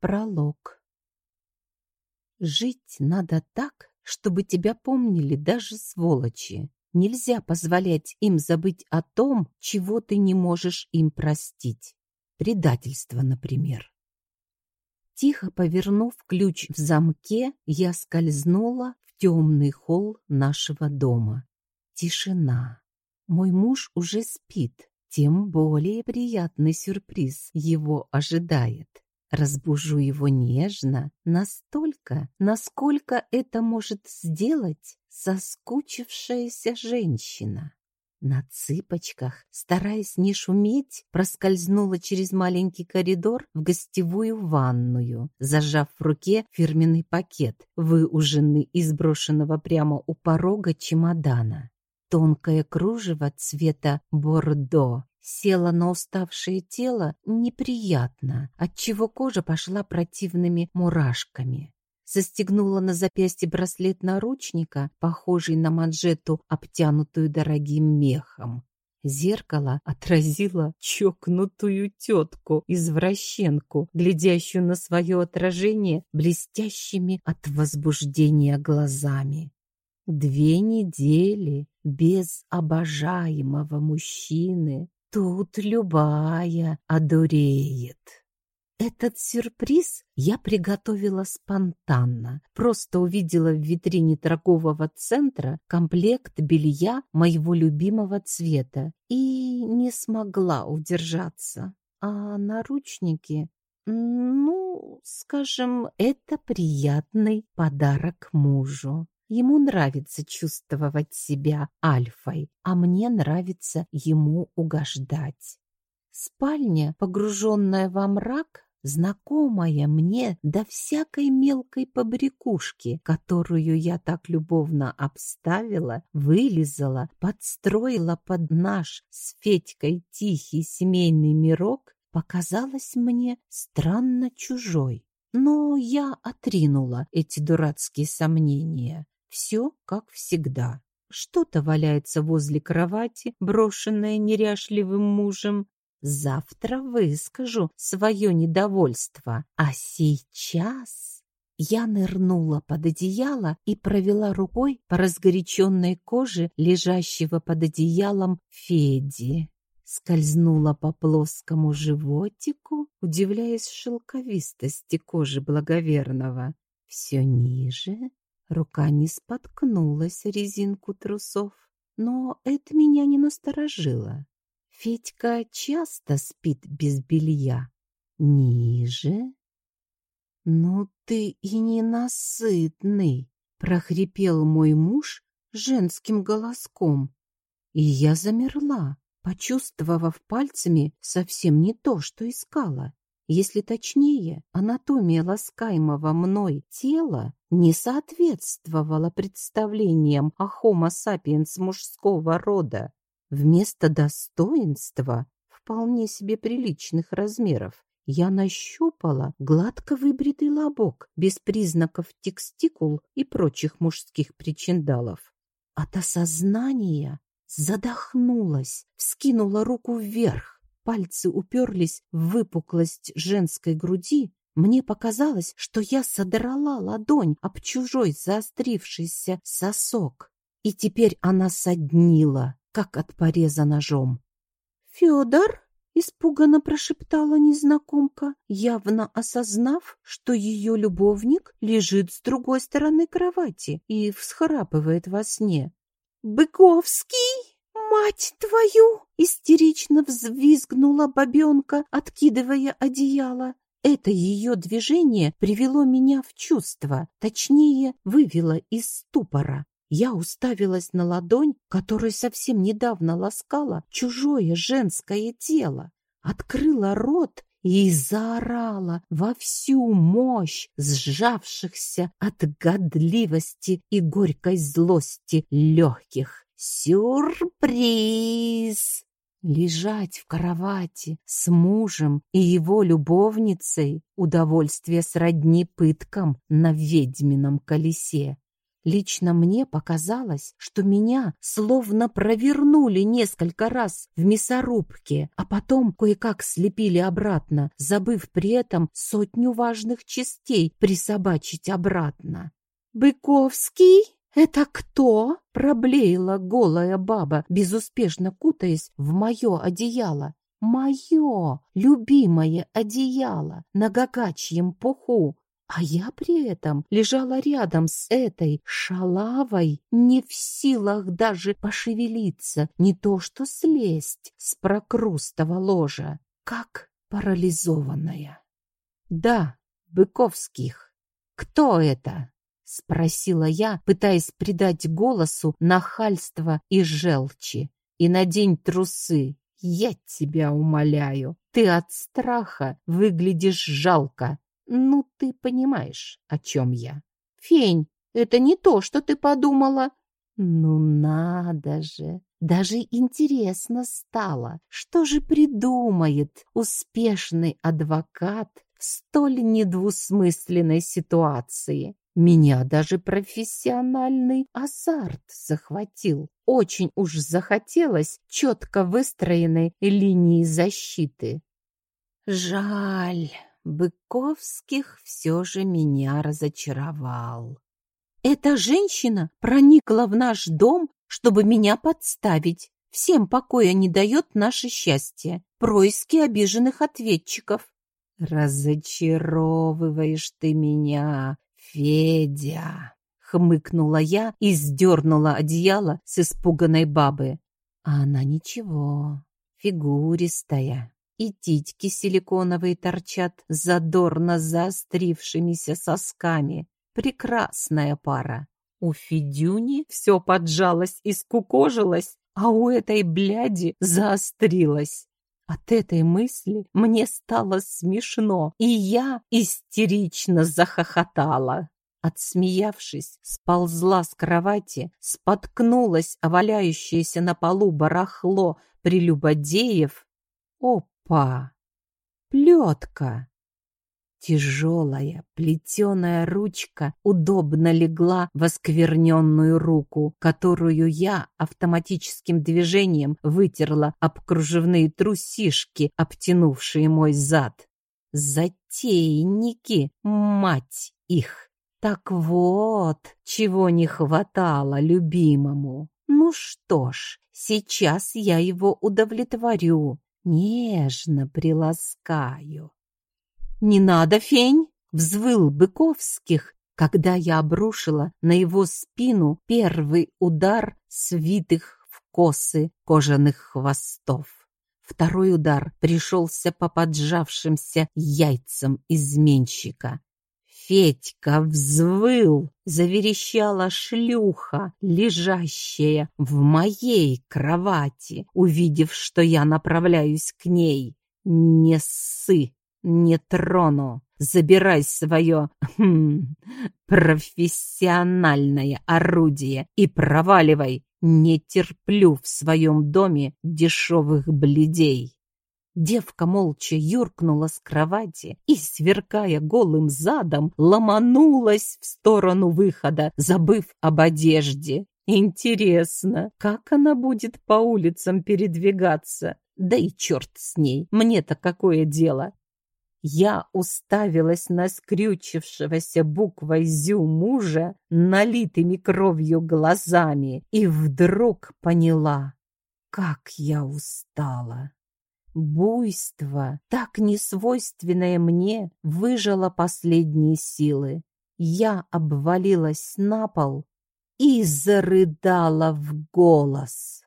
Пролог. Жить надо так, чтобы тебя помнили даже сволочи. Нельзя позволять им забыть о том, чего ты не можешь им простить. Предательство, например. Тихо повернув ключ в замке, я скользнула в темный холл нашего дома. Тишина. Мой муж уже спит, тем более приятный сюрприз его ожидает. Разбужу его нежно, настолько, насколько это может сделать соскучившаяся женщина. На цыпочках, стараясь не шуметь, проскользнула через маленький коридор в гостевую ванную, зажав в руке фирменный пакет, выуженный из брошенного прямо у порога чемодана. Тонкое кружево цвета бордо Села на уставшее тело неприятно, отчего кожа пошла противными мурашками. Застегнула на запястье браслет наручника, похожий на манжету, обтянутую дорогим мехом. Зеркало отразило чокнутую тетку, извращенку, глядящую на свое отражение блестящими от возбуждения глазами. Две недели без обожаемого мужчины Тут любая одуреет. Этот сюрприз я приготовила спонтанно. Просто увидела в витрине торгового центра комплект белья моего любимого цвета и не смогла удержаться. А наручники, ну, скажем, это приятный подарок мужу. Ему нравится чувствовать себя альфой, а мне нравится ему угождать. Спальня, погруженная во мрак, знакомая мне до всякой мелкой побрякушки, которую я так любовно обставила, вылизала, подстроила под наш с Федькой тихий семейный мирок, показалась мне странно чужой. Но я отринула эти дурацкие сомнения. Все как всегда. Что-то валяется возле кровати, брошенное неряшливым мужем. Завтра выскажу свое недовольство. А сейчас я нырнула под одеяло и провела рукой по разгоряченной коже лежащего под одеялом Феди. Скользнула по плоскому животику, удивляясь шелковистости кожи благоверного. Все ниже, Рука не споткнулась резинку трусов, но это меня не насторожило. Федька часто спит без белья. Ниже. «Ну ты и ненасытный!» — прохрипел мой муж женским голоском. И я замерла, почувствовав пальцами совсем не то, что искала. Если точнее, анатомия ласкаемого мной тела не соответствовала представлениям о Homo sapiens мужского рода. Вместо достоинства, вполне себе приличных размеров, я нащупала гладко выбритый лобок без признаков текстикул и прочих мужских причиндалов. От осознания задохнулась, вскинула руку вверх. Пальцы уперлись в выпуклость женской груди. Мне показалось, что я содрала ладонь об чужой заострившийся сосок. И теперь она соднила, как от пореза ножом. «Федор?» — испуганно прошептала незнакомка, явно осознав, что ее любовник лежит с другой стороны кровати и всхрапывает во сне. «Быковский!» «Мать твою!» — истерично взвизгнула бабенка, откидывая одеяло. Это ее движение привело меня в чувство, точнее, вывело из ступора. Я уставилась на ладонь, которой совсем недавно ласкала чужое женское тело, открыла рот и заорала во всю мощь сжавшихся от годливости и горькой злости легких. Сюрприз! Лежать в кровати с мужем и его любовницей — удовольствие сродни пыткам на ведьмином колесе. Лично мне показалось, что меня словно провернули несколько раз в мясорубке, а потом кое-как слепили обратно, забыв при этом сотню важных частей присобачить обратно. «Быковский? Это кто?» — проблеяла голая баба, безуспешно кутаясь в мое одеяло. Мое любимое одеяло на гагачьем пуху, а я при этом лежала рядом с этой шалавой, не в силах даже пошевелиться, не то что слезть с прокрустого ложа, как парализованная. «Да, Быковских. Кто это?» — спросила я, пытаясь придать голосу нахальство и желчи. «И надень трусы, я тебя умоляю. Ты от страха выглядишь жалко. Ну, ты понимаешь, о чем я. Фень, это не то, что ты подумала. Ну, надо же. Даже интересно стало, что же придумает успешный адвокат в столь недвусмысленной ситуации. Меня даже профессиональный азарт захватил. Очень уж захотелось четко выстроенной линии защиты. Жаль. Быковских все же меня разочаровал. Эта женщина проникла в наш дом, чтобы меня подставить. Всем покоя не дает наше счастье. Происки обиженных ответчиков. Разочаровываешь ты меня, Федя, хмыкнула я и сдернула одеяло с испуганной бабы. А она ничего, фигуристая и титьки силиконовые торчат задорно заострившимися сосками. Прекрасная пара. У Федюни все поджалось и скукожилось, а у этой бляди заострилось. От этой мысли мне стало смешно, и я истерично захохотала. Отсмеявшись, сползла с кровати, споткнулась о валяющееся на полу барахло прелюбодеев. Оп! Па. Плетка. Тяжелая плетеная ручка удобно легла в оскверненную руку, которую я автоматическим движением вытерла об кружевные трусишки, обтянувшие мой зад. Затейники, мать их! Так вот, чего не хватало любимому. Ну что ж, сейчас я его удовлетворю нежно приласкаю. «Не надо, Фень!» — взвыл Быковских, когда я обрушила на его спину первый удар свитых в косы кожаных хвостов. Второй удар пришелся по поджавшимся яйцам изменщика. Федька взвыл, заверещала шлюха, лежащая в моей кровати, увидев, что я направляюсь к ней. «Не ссы, не трону, забирай свое хм, профессиональное орудие и проваливай, не терплю в своем доме дешевых бледей». Девка молча юркнула с кровати и, сверкая голым задом, ломанулась в сторону выхода, забыв об одежде. Интересно, как она будет по улицам передвигаться? Да и черт с ней, мне-то какое дело? Я уставилась на скрючившегося буквой «зю» мужа налитыми кровью глазами и вдруг поняла, как я устала. Буйство, так несвойственное мне, выжало последние силы. Я обвалилась на пол и зарыдала в голос.